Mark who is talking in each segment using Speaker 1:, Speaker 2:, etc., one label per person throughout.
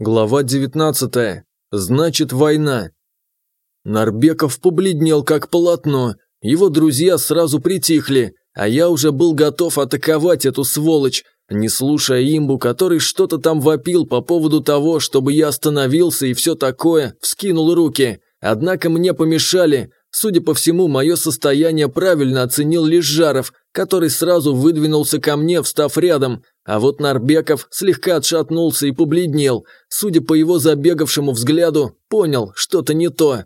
Speaker 1: Глава 19. Значит, война. Нарбеков побледнел как полотно. Его друзья сразу притихли, а я уже был готов атаковать эту сволочь, не слушая имбу, который что-то там вопил по поводу того, чтобы я остановился и все такое, вскинул руки. Однако мне помешали. Судя по всему, мое состояние правильно оценил лишь Жаров, который сразу выдвинулся ко мне, встав рядом, а вот Нарбеков слегка отшатнулся и побледнел. Судя по его забегавшему взгляду, понял, что-то не то.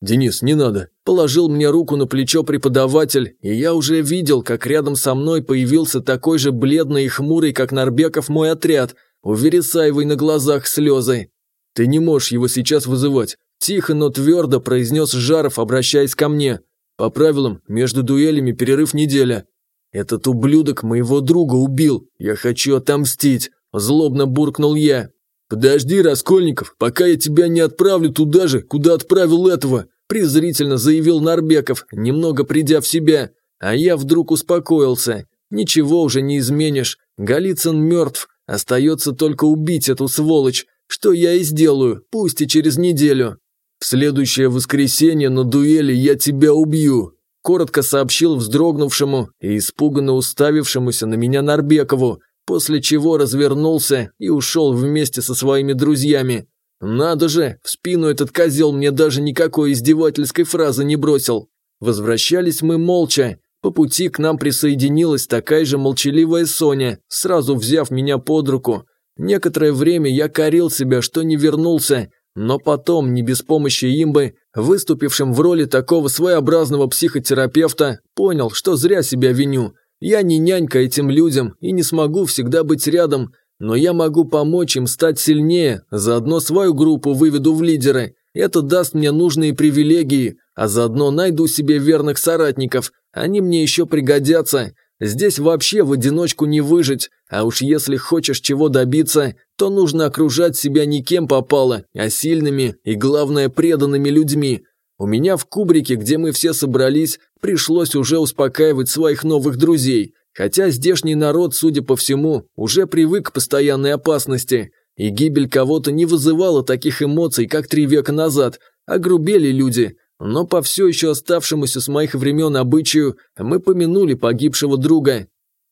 Speaker 1: «Денис, не надо», – положил мне руку на плечо преподаватель, и я уже видел, как рядом со мной появился такой же бледный и хмурый, как Нарбеков мой отряд, у на глазах слезы. «Ты не можешь его сейчас вызывать», – тихо, но твердо произнес Жаров, обращаясь ко мне. «По правилам, между дуэлями перерыв неделя. «Этот ублюдок моего друга убил. Я хочу отомстить», – злобно буркнул я. «Подожди, Раскольников, пока я тебя не отправлю туда же, куда отправил этого», – презрительно заявил Нарбеков, немного придя в себя. А я вдруг успокоился. Ничего уже не изменишь. Голицын мертв. Остается только убить эту сволочь, что я и сделаю, пусть и через неделю. В следующее воскресенье на дуэли я тебя убью, коротко сообщил вздрогнувшему и испуганно уставившемуся на меня Нарбекову, после чего развернулся и ушел вместе со своими друзьями. Надо же, в спину этот козел мне даже никакой издевательской фразы не бросил. Возвращались мы молча. По пути к нам присоединилась такая же молчаливая Соня, сразу взяв меня под руку. Некоторое время я корил себя, что не вернулся, но потом, не без помощи имбы, выступившим в роли такого своеобразного психотерапевта, понял, что зря себя виню. Я не нянька этим людям и не смогу всегда быть рядом, но я могу помочь им стать сильнее, заодно свою группу выведу в лидеры. Это даст мне нужные привилегии, а заодно найду себе верных соратников. Они мне еще пригодятся. Здесь вообще в одиночку не выжить, а уж если хочешь чего добиться, то нужно окружать себя не кем попало, а сильными и, главное, преданными людьми. У меня в кубрике, где мы все собрались, пришлось уже успокаивать своих новых друзей, хотя здешний народ, судя по всему, уже привык к постоянной опасности, и гибель кого-то не вызывала таких эмоций, как три века назад, а грубели люди, но по все еще оставшемуся с моих времен обычаю мы помянули погибшего друга.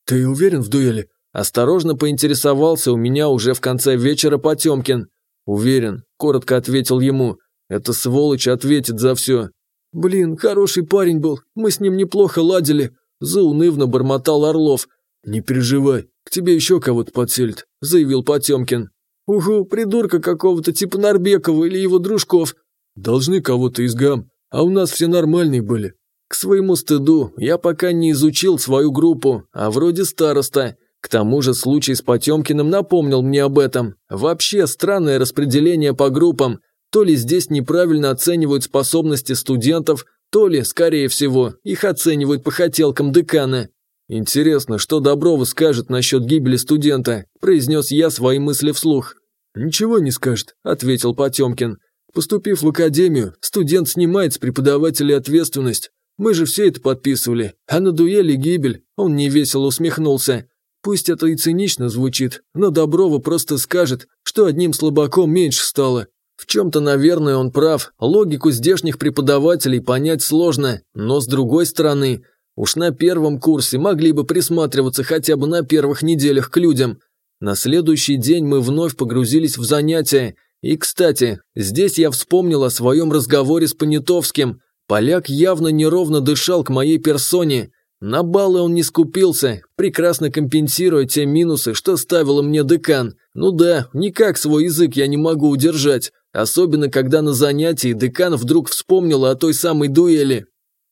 Speaker 1: «Ты уверен в дуэли?» Осторожно поинтересовался у меня уже в конце вечера Потемкин. «Уверен», – коротко ответил ему. «Эта сволочь ответит за все». «Блин, хороший парень был, мы с ним неплохо ладили», – заунывно бормотал Орлов. «Не переживай, к тебе еще кого-то подселят», – заявил Потемкин. «Угу, придурка какого-то типа Нарбекова или его дружков». «Должны кого-то из гам. А у нас все нормальные были. К своему стыду, я пока не изучил свою группу, а вроде староста. К тому же случай с Потемкиным напомнил мне об этом. Вообще странное распределение по группам. То ли здесь неправильно оценивают способности студентов, то ли, скорее всего, их оценивают по хотелкам декана. «Интересно, что Доброва скажет насчет гибели студента?» – произнес я свои мысли вслух. «Ничего не скажет», – ответил Потемкин. Поступив в академию, студент снимает с преподавателя ответственность. Мы же все это подписывали, а на дуэли гибель, он невесело усмехнулся. Пусть это и цинично звучит, но Доброва просто скажет, что одним слабаком меньше стало. В чем-то, наверное, он прав, логику здешних преподавателей понять сложно, но с другой стороны, уж на первом курсе могли бы присматриваться хотя бы на первых неделях к людям. На следующий день мы вновь погрузились в занятия, и, кстати, здесь я вспомнил о своем разговоре с Понятовским. Поляк явно неровно дышал к моей персоне. На баллы он не скупился, прекрасно компенсируя те минусы, что ставил мне декан. Ну да, никак свой язык я не могу удержать, особенно когда на занятии декан вдруг вспомнил о той самой дуэли.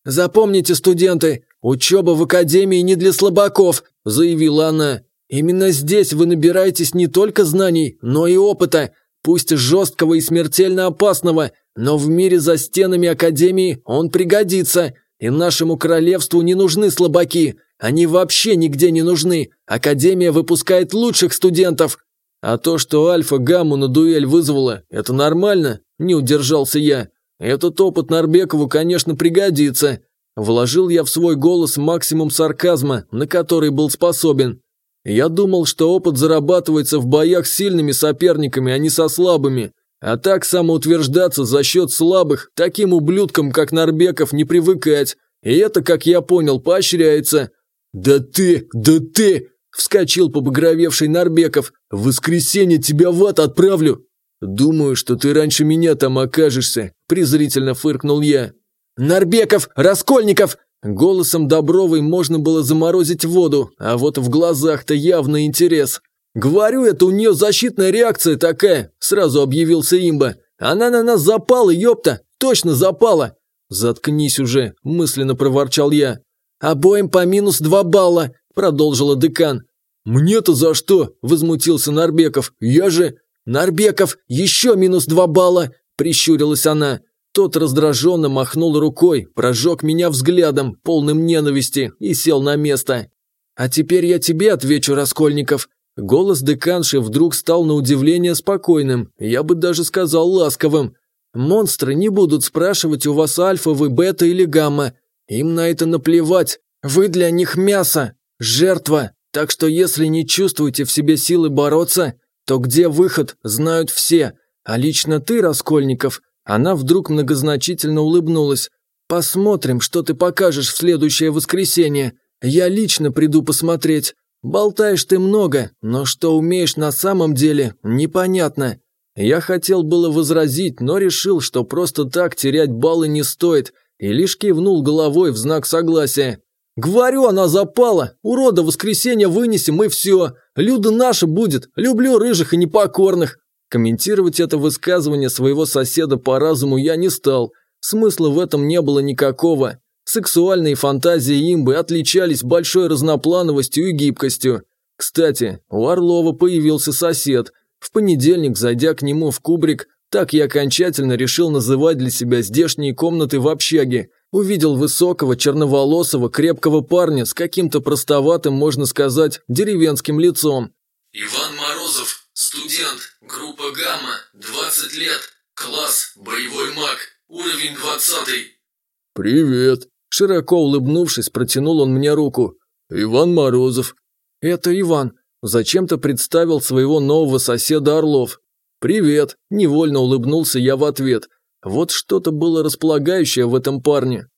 Speaker 1: «Запомните, студенты, учеба в академии не для слабаков», – заявила она. «Именно здесь вы набираетесь не только знаний, но и опыта пусть жесткого и смертельно опасного, но в мире за стенами Академии он пригодится, и нашему королевству не нужны слабаки, они вообще нигде не нужны, Академия выпускает лучших студентов. А то, что Альфа-Гамму на дуэль вызвала, это нормально, не удержался я. Этот опыт Нарбекову, конечно, пригодится. Вложил я в свой голос максимум сарказма, на который был способен. Я думал, что опыт зарабатывается в боях с сильными соперниками, а не со слабыми. А так самоутверждаться за счет слабых, таким ублюдкам, как Нарбеков, не привыкать. И это, как я понял, поощряется. «Да ты, да ты!» – вскочил побагровевший Нарбеков. «В воскресенье тебя в ад отправлю!» «Думаю, что ты раньше меня там окажешься», – презрительно фыркнул я. «Нарбеков! Раскольников!» Голосом Добровой можно было заморозить воду, а вот в глазах-то явно интерес. «Говорю, это у нее защитная реакция такая», – сразу объявился имба. «Она на нас запала, ёпта! Точно запала!» «Заткнись уже», – мысленно проворчал я. «Обоим по минус два балла», – продолжила декан. «Мне-то за что?» – возмутился Нарбеков. «Я же...» «Нарбеков, еще минус два балла!» – прищурилась она. Тот раздраженно махнул рукой, прожег меня взглядом, полным ненависти, и сел на место. «А теперь я тебе отвечу, Раскольников», Голос деканши вдруг стал на удивление спокойным, я бы даже сказал ласковым. «Монстры не будут спрашивать у вас альфа, вы бета или гамма. Им на это наплевать. Вы для них мясо, жертва. Так что если не чувствуете в себе силы бороться, то где выход, знают все. А лично ты, Раскольников...» Она вдруг многозначительно улыбнулась. «Посмотрим, что ты покажешь в следующее воскресенье. Я лично приду посмотреть. Болтаешь ты много, но что умеешь на самом деле, непонятно. Я хотел было возразить, но решил, что просто так терять баллы не стоит, и лишь кивнул головой в знак согласия. «Говорю, она запала! Урода воскресенье вынесем и все! Люда наша будет! Люблю рыжих и непокорных!» Комментировать это высказывание своего соседа по разуму я не стал. Смысла в этом не было никакого. Сексуальные фантазии имбы отличались большой разноплановостью и гибкостью. Кстати, у Орлова появился сосед. В понедельник, зайдя к нему в кубрик, так я окончательно решил называть для себя здешние комнаты в общаге. Увидел высокого, черноволосого, крепкого парня с каким-то простоватым, можно сказать, деревенским лицом.
Speaker 2: «Иван Морозов, студент, группа «Гамма», 20 лет, класс, боевой маг, уровень 20».
Speaker 1: «Привет», Широко улыбнувшись, протянул он мне руку. «Иван Морозов». «Это Иван». Зачем-то представил своего нового соседа Орлов. «Привет», – невольно улыбнулся я в ответ. Вот что-то было располагающее в этом парне.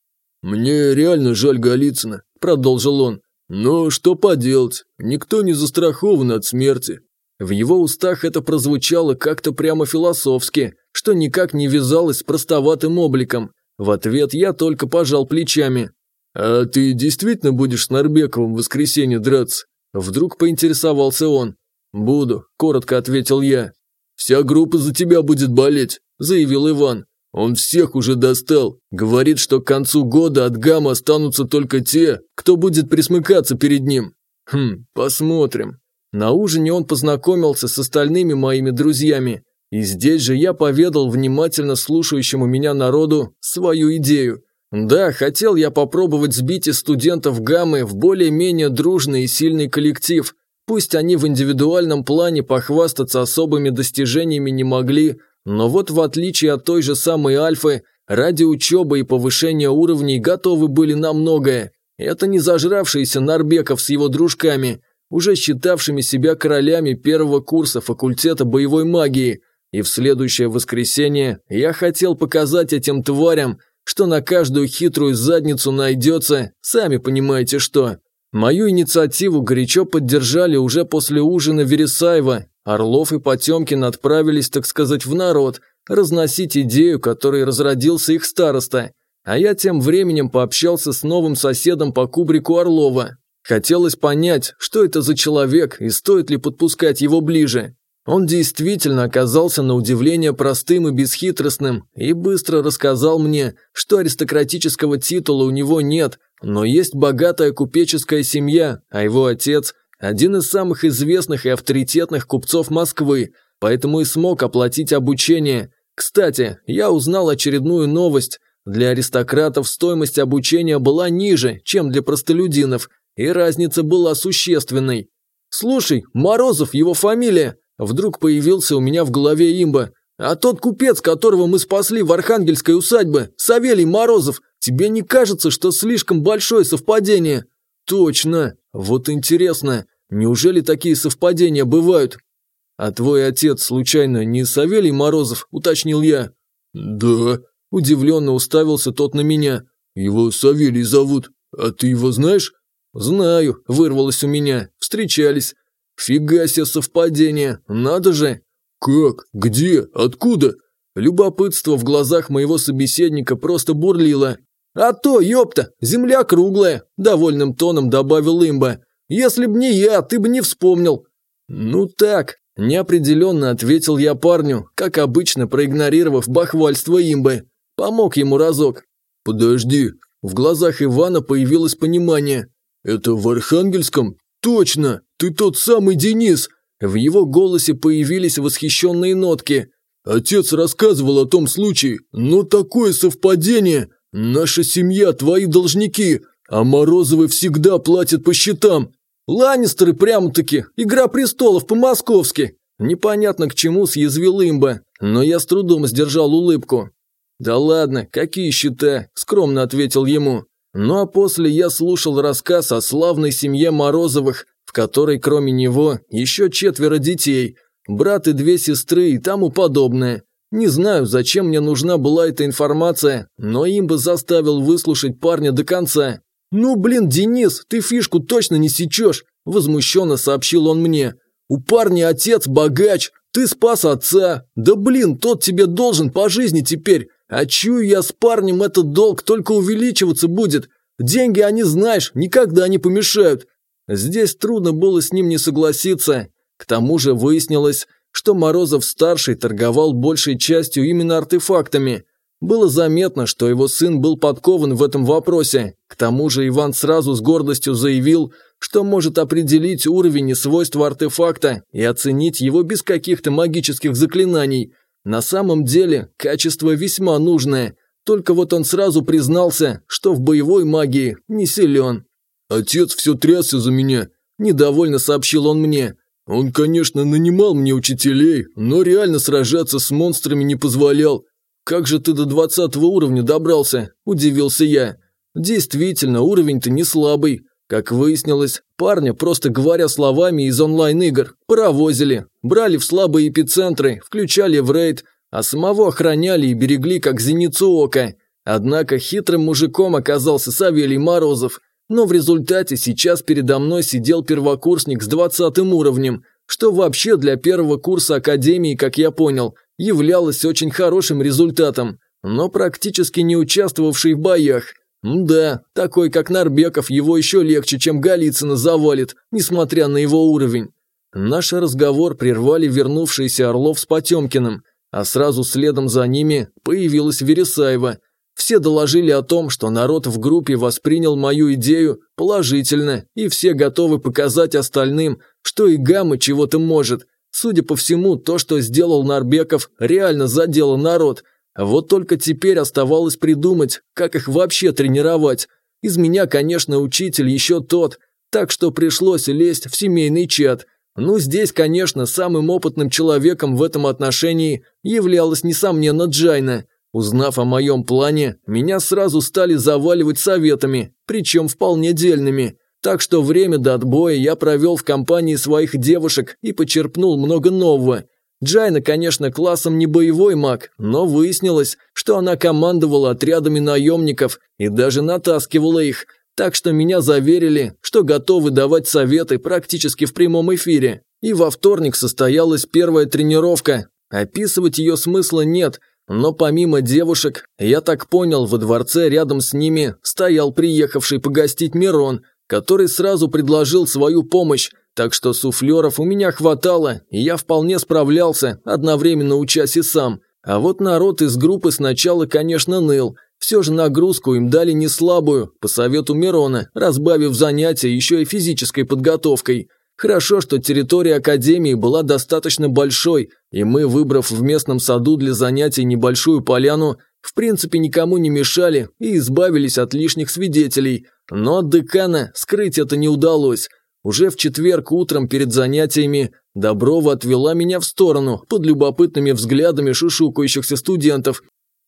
Speaker 1: «Мне реально жаль Голицына», – продолжил он. «Но что поделать, никто не застрахован от смерти». В его устах это прозвучало как-то прямо философски, что никак не вязалось с простоватым обликом. В ответ я только пожал плечами. «А ты действительно будешь с Нарбековым в воскресенье драться?» Вдруг поинтересовался он. «Буду», – коротко ответил я. «Вся группа за тебя будет болеть», – заявил Иван. «Он всех уже достал. Говорит, что к концу года от гамма останутся только те, кто будет присмыкаться перед ним». «Хм, посмотрим». На ужине он познакомился с остальными моими друзьями. И здесь же я поведал внимательно слушающему меня народу свою идею. Да, хотел я попробовать сбить из студентов гаммы в более-менее дружный и сильный коллектив. Пусть они в индивидуальном плане похвастаться особыми достижениями не могли, но вот в отличие от той же самой Альфы, ради учебы и повышения уровней готовы были на многое. Это не зажравшийся Нарбеков с его дружками, уже считавшими себя королями первого курса факультета боевой магии – и в следующее воскресенье я хотел показать этим тварям, что на каждую хитрую задницу найдется, сами понимаете что. Мою инициативу горячо поддержали уже после ужина Вересаева. Орлов и Потемкин отправились, так сказать, в народ, разносить идею, которой разродился их староста. А я тем временем пообщался с новым соседом по кубрику Орлова. Хотелось понять, что это за человек и стоит ли подпускать его ближе. Он действительно оказался на удивление простым и бесхитростным и быстро рассказал мне, что аристократического титула у него нет, но есть богатая купеческая семья, а его отец – один из самых известных и авторитетных купцов Москвы, поэтому и смог оплатить обучение. Кстати, я узнал очередную новость. Для аристократов стоимость обучения была ниже, чем для простолюдинов, и разница была существенной. «Слушай, Морозов его фамилия!» Вдруг появился у меня в голове имба. А тот купец, которого мы спасли в Архангельской усадьбе, Савелий Морозов, тебе не кажется, что слишком большое совпадение? Точно. Вот интересно, Неужели такие совпадения бывают? А твой отец, случайно, не Савелий Морозов, уточнил я.
Speaker 3: Да.
Speaker 1: Удивленно уставился тот на меня.
Speaker 3: Его Савелий зовут. А ты его знаешь?
Speaker 1: Знаю, вырвалось у меня. Встречались. Фига себе совпадение, надо же.
Speaker 3: Как? Где? Откуда?
Speaker 1: Любопытство в глазах моего собеседника просто бурлило. «А то, ёпта, земля круглая», – довольным тоном добавил имба. «Если б не я, ты бы не вспомнил». «Ну так», – неопределенно ответил я парню, как обычно проигнорировав бахвальство имбы. Помог ему разок.
Speaker 3: «Подожди».
Speaker 1: В глазах Ивана появилось понимание.
Speaker 3: «Это в Архангельском? Точно! Ты тот самый Денис!»
Speaker 1: В его голосе появились восхищенные нотки.
Speaker 3: Отец рассказывал о том случае, но такое совпадение. Наша семья, твои должники, а Морозовы всегда платят по счетам.
Speaker 1: Ланнистеры прямо-таки, игра престолов по-московски. Непонятно к чему съязвил имба, но я с трудом сдержал улыбку. «Да ладно, какие счета?» – скромно ответил ему. Ну а после я слушал рассказ о славной семье Морозовых, в которой кроме него еще четверо детей – брат и две сестры и тому подобное. Не знаю, зачем мне нужна была эта информация, но им бы заставил выслушать парня до конца. «Ну, блин, Денис, ты фишку точно не сечешь», – возмущенно сообщил он мне. «У парня отец богач, ты спас отца. Да блин, тот тебе должен по жизни теперь. А чую я с парнем этот долг только увеличиваться будет. Деньги они, знаешь, никогда не помешают». Здесь трудно было с ним не согласиться. К тому же выяснилось, что Морозов-старший торговал большей частью именно артефактами. Было заметно, что его сын был подкован в этом вопросе. К тому же Иван сразу с гордостью заявил, что может определить уровень и свойства артефакта и оценить его без каких-то магических заклинаний. На самом деле, качество весьма нужное, только вот он сразу признался, что в боевой магии не силен.
Speaker 3: «Отец все трясся за меня», – недовольно сообщил он мне. Он, конечно, нанимал мне учителей, но реально сражаться с монстрами не позволял.
Speaker 1: Как же ты до двадцатого уровня добрался? Удивился я. Действительно, уровень-то не слабый. Как выяснилось, парня, просто говоря словами из онлайн-игр, паровозили, брали в слабые эпицентры, включали в рейд, а самого охраняли и берегли как зеницу ока. Однако хитрым мужиком оказался Савелий Морозов. Но в результате сейчас передо мной сидел первокурсник с двадцатым уровнем, что вообще для первого курса академии, как я понял, являлось очень хорошим результатом, но практически не участвовавший в боях. Да, такой как Нарбеков его еще легче, чем Голицына завалит, несмотря на его уровень. Наш разговор прервали вернувшиеся Орлов с Потемкиным, а сразу следом за ними появилась Вересаева – все доложили о том, что народ в группе воспринял мою идею положительно, и все готовы показать остальным, что и Гамма чего-то может. Судя по всему, то, что сделал Нарбеков, реально задело народ. Вот только теперь оставалось придумать, как их вообще тренировать. Из меня, конечно, учитель еще тот, так что пришлось лезть в семейный чат. Ну, здесь, конечно, самым опытным человеком в этом отношении являлась, несомненно, Джайна – Узнав о моем плане, меня сразу стали заваливать советами, причем вполне дельными. Так что время до отбоя я провел в компании своих девушек и почерпнул много нового. Джайна, конечно, классом не боевой маг, но выяснилось, что она командовала отрядами наемников и даже натаскивала их, так что меня заверили, что готовы давать советы практически в прямом эфире. И во вторник состоялась первая тренировка. Описывать ее смысла нет – но помимо девушек, я так понял, во дворце рядом с ними стоял приехавший погостить Мирон, который сразу предложил свою помощь, так что суфлеров у меня хватало, и я вполне справлялся, одновременно учась и сам. А вот народ из группы сначала, конечно, ныл. Все же нагрузку им дали не слабую, по совету Мирона, разбавив занятия еще и физической подготовкой. Хорошо, что территория Академии была достаточно большой, и мы, выбрав в местном саду для занятий небольшую поляну, в принципе никому не мешали и избавились от лишних свидетелей. Но от декана скрыть это не удалось. Уже в четверг утром перед занятиями Доброва отвела меня в сторону под любопытными взглядами шушукающихся студентов.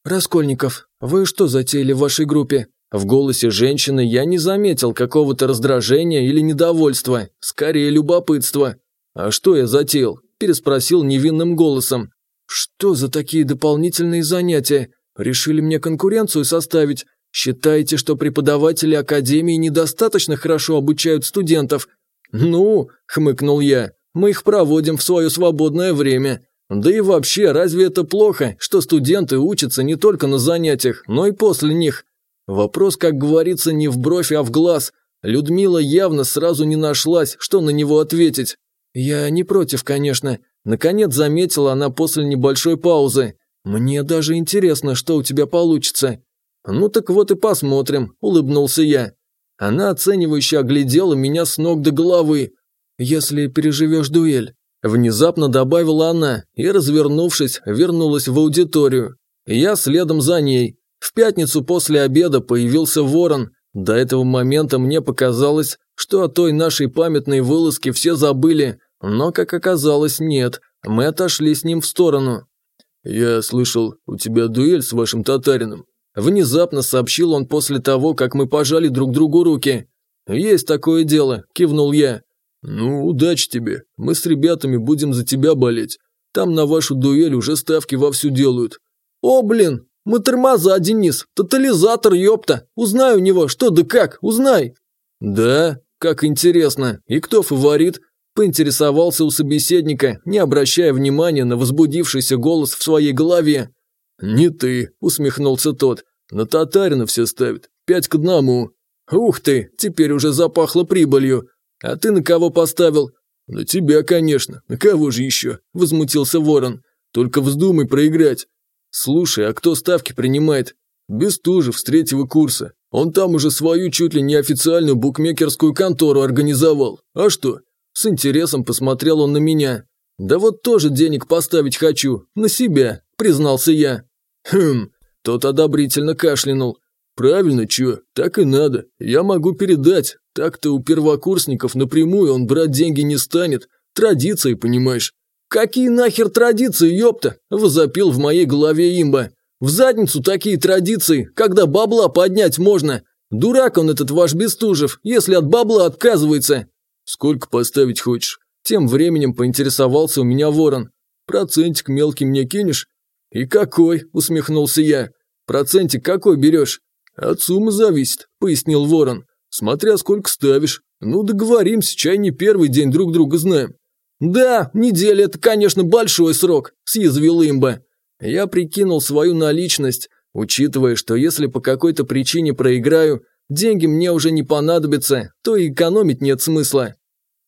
Speaker 1: «Раскольников, вы что затеяли в вашей группе?» В голосе женщины я не заметил какого-то раздражения или недовольства, скорее любопытства. «А что я затеял?» – переспросил невинным голосом. «Что за такие дополнительные занятия? Решили мне конкуренцию составить? Считаете, что преподаватели академии недостаточно хорошо обучают студентов?» «Ну», – хмыкнул я, – «мы их проводим в свое свободное время. Да и вообще, разве это плохо, что студенты учатся не только на занятиях, но и после них? Вопрос, как говорится, не в бровь, а в глаз. Людмила явно сразу не нашлась, что на него ответить. Я не против, конечно. Наконец заметила она после небольшой паузы. Мне даже интересно, что у тебя получится. Ну так вот и посмотрим, улыбнулся я. Она оценивающе оглядела меня с ног до головы. Если переживешь дуэль. Внезапно добавила она и, развернувшись, вернулась в аудиторию. Я следом за ней. В пятницу после обеда появился ворон. До этого момента мне показалось, что о той нашей памятной вылазке все забыли, но, как оказалось, нет. Мы отошли с ним в сторону. «Я слышал, у тебя дуэль с вашим татарином». Внезапно сообщил он после того, как мы пожали друг другу руки. «Есть такое дело», – кивнул я. «Ну, удачи тебе. Мы с ребятами будем за тебя болеть. Там на вашу дуэль уже ставки вовсю делают». «О, блин, мы тормоза, Денис. Тотализатор, ёпта. Узнай у него, что да как, узнай». «Да? Как интересно. И кто фаворит?» Поинтересовался у собеседника, не обращая внимания на возбудившийся голос в своей голове. «Не ты», – усмехнулся тот. «На татарина все ставят. Пять к одному». «Ух ты, теперь уже запахло прибылью. «А ты на кого поставил?» «На тебя, конечно. На кого же еще?» – возмутился Ворон. «Только вздумай проиграть». «Слушай, а кто ставки принимает?» «Бестужев с третьего курса. Он там уже свою чуть ли не официальную букмекерскую контору организовал. А что?» С интересом посмотрел он на меня. «Да вот тоже денег поставить хочу. На себя», – признался я. «Хм». Тот одобрительно кашлянул. «Правильно, чё, так и надо. Я могу передать. Так-то у первокурсников напрямую он брать деньги не станет. Традиции, понимаешь». «Какие нахер традиции, ёпта?» – возопил в моей голове имба. «В задницу такие традиции, когда бабла поднять можно. Дурак он этот ваш Бестужев, если от бабла отказывается». «Сколько поставить хочешь?» Тем временем поинтересовался у меня ворон. «Процентик мелкий мне кинешь?» «И какой?» – усмехнулся я. «Процентик какой берешь?» «От суммы зависит», – пояснил Ворон. «Смотря сколько ставишь. Ну, договоримся, чай не первый день друг друга знаем». «Да, неделя – это, конечно, большой срок», – съязвил имба. Я прикинул свою наличность, учитывая, что если по какой-то причине проиграю, деньги мне уже не понадобятся, то и экономить нет смысла.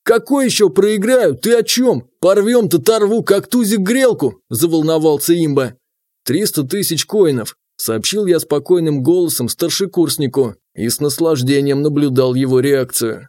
Speaker 1: «Какой еще проиграю? Ты о чем? Порвем-то торву, как тузик грелку!» – заволновался имба. «Триста тысяч коинов сообщил я спокойным голосом старшекурснику и с наслаждением наблюдал его реакцию.